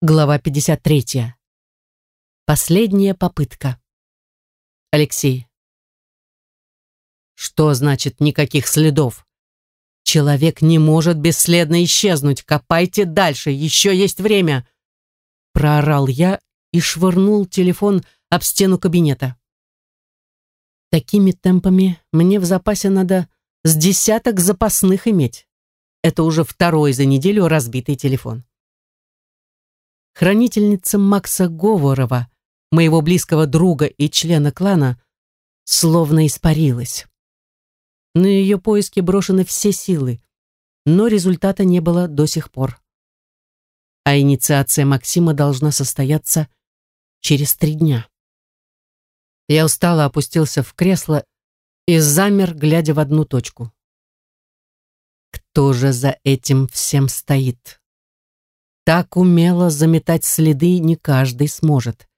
Глава 53. Последняя попытка. Алексей. Что значит никаких следов? Человек не может бесследно исчезнуть. Копайте дальше, еще есть время. Проорал я и швырнул телефон об стену кабинета. Такими темпами мне в запасе надо с десяток запасных иметь. Это уже второй за неделю разбитый телефон. Хранительница Макса Говорова, моего близкого друга и члена клана, словно испарилась. На ее поиски брошены все силы, но результата не было до сих пор. А инициация Максима должна состояться через три дня. Я устало опустился в кресло и замер, глядя в одну точку. Кто же за этим всем стоит? Так умело заметать следы не каждый сможет.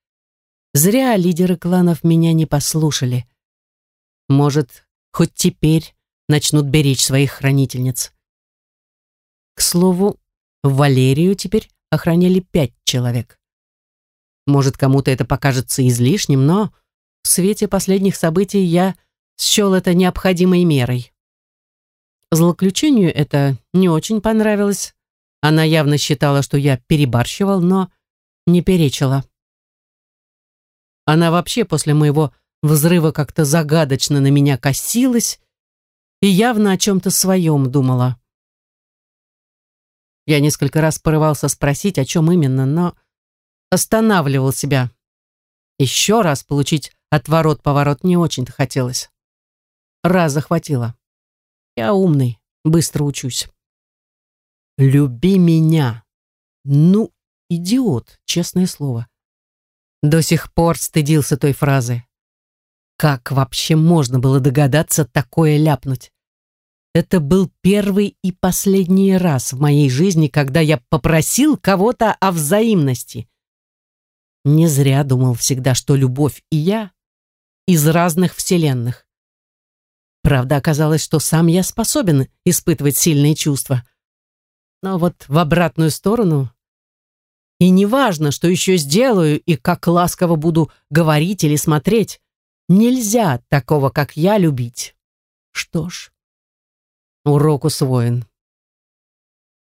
Зря лидеры кланов меня не послушали. Может, хоть теперь начнут беречь своих хранительниц. К слову, Валерию теперь охраняли пять человек. Может, кому-то это покажется излишним, но в свете последних событий я счел это необходимой мерой. Злоключению это не очень понравилось, она явно считала, что я перебарщивал, но не перечила. Она вообще после моего взрыва как-то загадочно на меня косилась и явно о чем-то своем думала. Я несколько раз порывался спросить, о чем именно, но останавливал себя. Еще раз получить отворот-поворот не очень-то хотелось. Раза хватило. Я умный, быстро учусь. «Люби меня». Ну, идиот, честное слово. До сих пор стыдился той фразы. Как вообще можно было догадаться такое ляпнуть? Это был первый и последний раз в моей жизни, когда я попросил кого-то о взаимности. Не зря думал всегда, что любовь и я из разных вселенных. Правда, оказалось, что сам я способен испытывать сильные чувства. Но вот в обратную сторону... И неважно, что еще сделаю и как ласково буду говорить или смотреть, нельзя такого, как я, любить. Что ж, урок усвоен.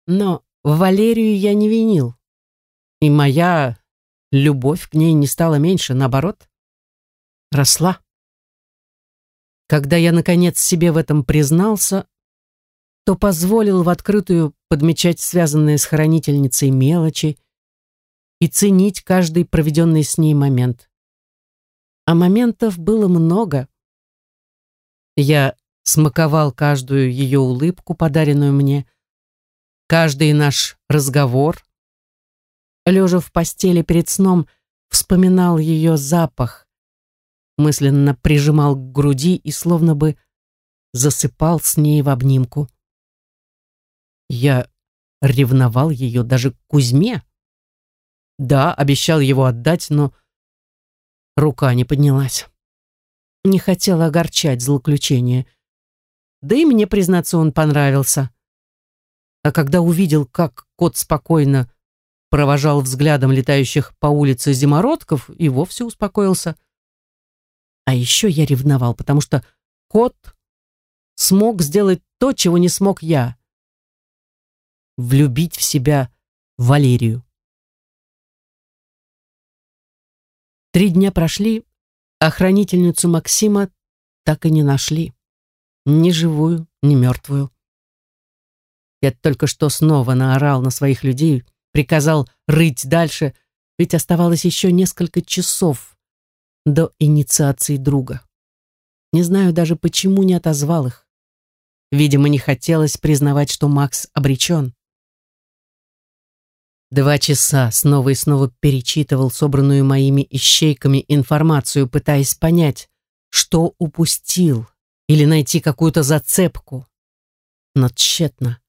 Но Валерию я не винил. И моя любовь к ней не стала меньше, наоборот, росла. Когда я, наконец, себе в этом признался, то позволил в открытую подмечать связанные с хранительницей мелочи и ценить каждый проведенный с ней момент. А моментов было много. Я смаковал каждую ее улыбку, подаренную мне, каждый наш разговор. Лежа в постели перед сном, вспоминал ее запах, мысленно прижимал к груди и словно бы засыпал с ней в обнимку. Я ревновал ее даже к Кузьме. Да, обещал его отдать, но рука не поднялась. Не хотела огорчать злоключение. Да и мне, признаться, он понравился. А когда увидел, как кот спокойно провожал взглядом летающих по улице зимородков, и вовсе успокоился. А еще я ревновал, потому что кот смог сделать то, чего не смог я влюбить в себя Валерию. Три дня прошли, а хранительницу Максима так и не нашли. Ни живую, ни мертвую. Я только что снова наорал на своих людей, приказал рыть дальше, ведь оставалось еще несколько часов до инициации друга. Не знаю даже, почему не отозвал их. Видимо, не хотелось признавать, что Макс обречен. Два часа снова и снова перечитывал собранную моими ищейками информацию, пытаясь понять, что упустил, или найти какую-то зацепку. Но тщетно.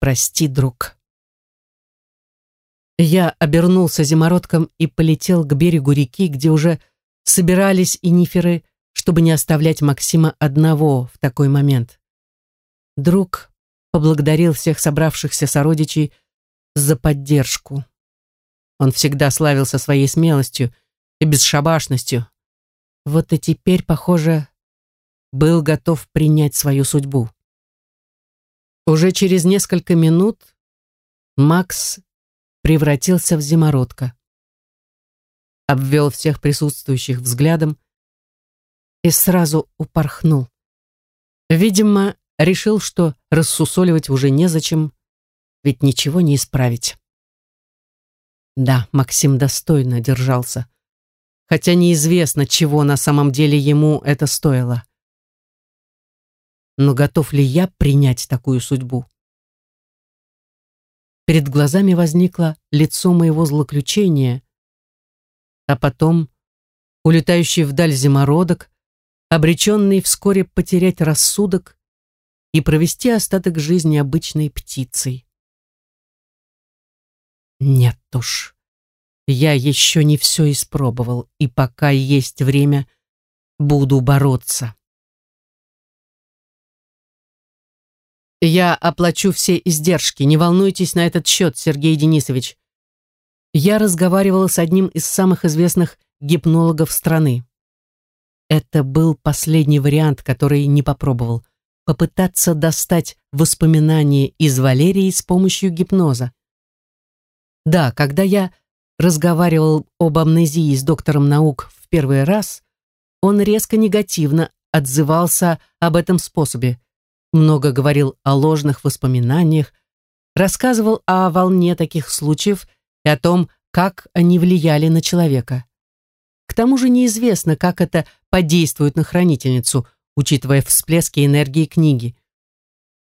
Прости, друг. Я обернулся зимородком и полетел к берегу реки, где уже собирались иниферы, чтобы не оставлять Максима одного в такой момент. Друг поблагодарил всех собравшихся сородичей, за поддержку. Он всегда славился своей смелостью и бесшабашностью. Вот и теперь, похоже, был готов принять свою судьбу. Уже через несколько минут Макс превратился в зимородка. Обвел всех присутствующих взглядом и сразу упорхнул. Видимо, решил, что рассусоливать уже незачем, ведь ничего не исправить. Да, Максим достойно держался, хотя неизвестно, чего на самом деле ему это стоило. Но готов ли я принять такую судьбу? Перед глазами возникло лицо моего злоключения, а потом улетающий вдаль зимородок, обреченный вскоре потерять рассудок и провести остаток жизни обычной птицей. Нет уж, я еще не все испробовал, и пока есть время, буду бороться. Я оплачу все издержки, не волнуйтесь на этот счет, Сергей Денисович. Я разговаривала с одним из самых известных гипнологов страны. Это был последний вариант, который не попробовал. Попытаться достать воспоминания из Валерии с помощью гипноза. Да, когда я разговаривал об амнезии с доктором наук в первый раз, он резко негативно отзывался об этом способе. Много говорил о ложных воспоминаниях, рассказывал о волне таких случаев и о том, как они влияли на человека. К тому же неизвестно, как это подействует на хранительницу, учитывая всплески энергии книги.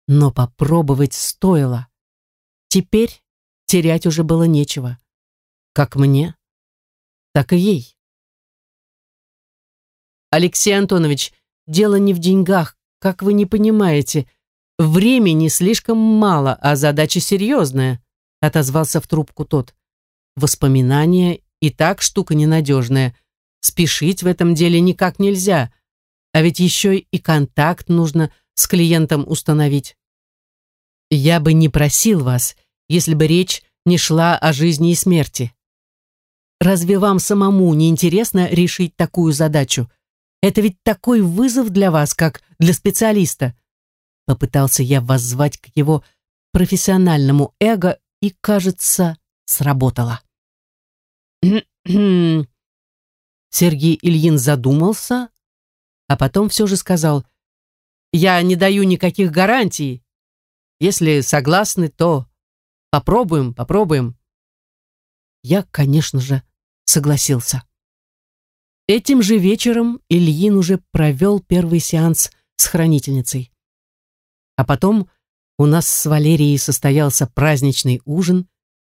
Но попробовать стоило. Теперь терять уже было нечего. Как мне, так и ей. Алексей Антонович, дело не в деньгах, как вы не понимаете. Времени слишком мало, а задача серьезная, отозвался в трубку тот. Воспоминания и так штука ненадежная. Спешить в этом деле никак нельзя. А ведь еще и контакт нужно с клиентом установить. Я бы не просил вас, если бы речь не шла о жизни и смерти. Разве вам самому не интересно решить такую задачу? Это ведь такой вызов для вас, как для специалиста. Попытался я воззвать к его профессиональному эго и, кажется, сработало. Сергей Ильин задумался, а потом все же сказал, «Я не даю никаких гарантий. Если согласны, то Попробуем, попробуем. Я, конечно же, согласился. Этим же вечером Ильин уже провел первый сеанс с хранительницей. А потом у нас с Валерией состоялся праздничный ужин,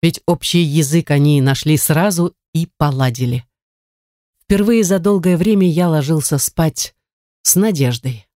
ведь общий язык они нашли сразу и поладили. Впервые за долгое время я ложился спать с надеждой.